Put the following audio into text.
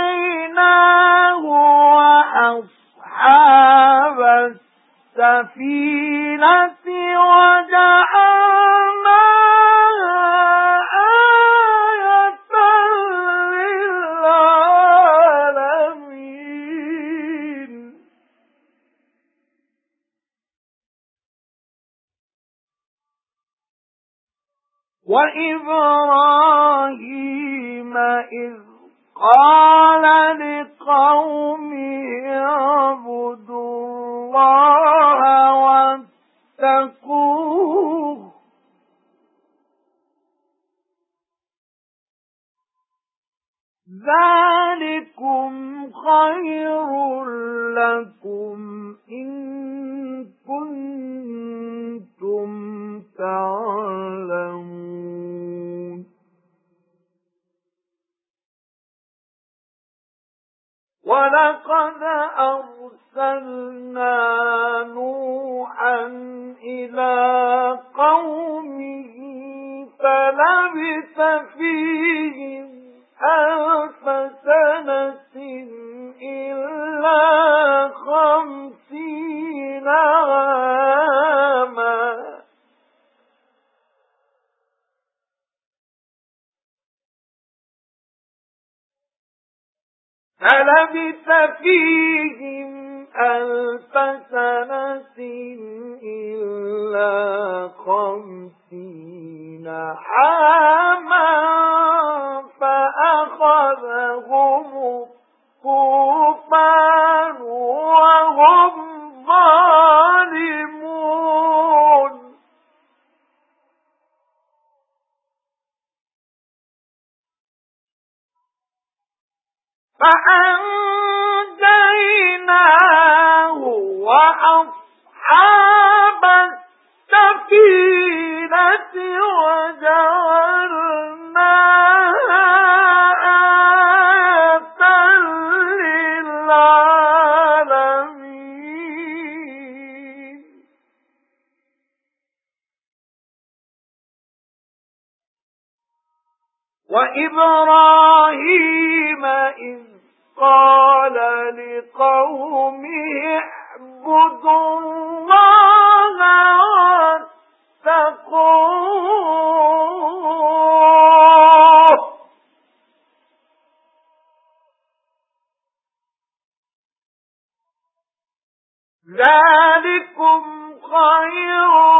فأنجيناه وأصحاب السفينة وَإِبْرَاهِيمَ إِذْ قَالَ لِقَوْمِهِ اعْبُدُوا اللَّهَ وَاتَّقُوهُ. ذَلِكُمْ خَيْرٌ لَكُمْ وَلَقَدْ أَرْسَلْنَا نُوحًا إِلَى قَوْمِهِ فَلَبِثَ فِيهِمْ أَلْفَ سَنَةٍ إِلَّا فلبث فيهم ألف سنة إلا خمسين عاما فأخذهم الطوفان فأنجيناه وأصحاب السفينة وجعلناها آية للعالمين. وإبراهيم إذ قال لقومه اعبدوا الله واتقوه. ذلكم خير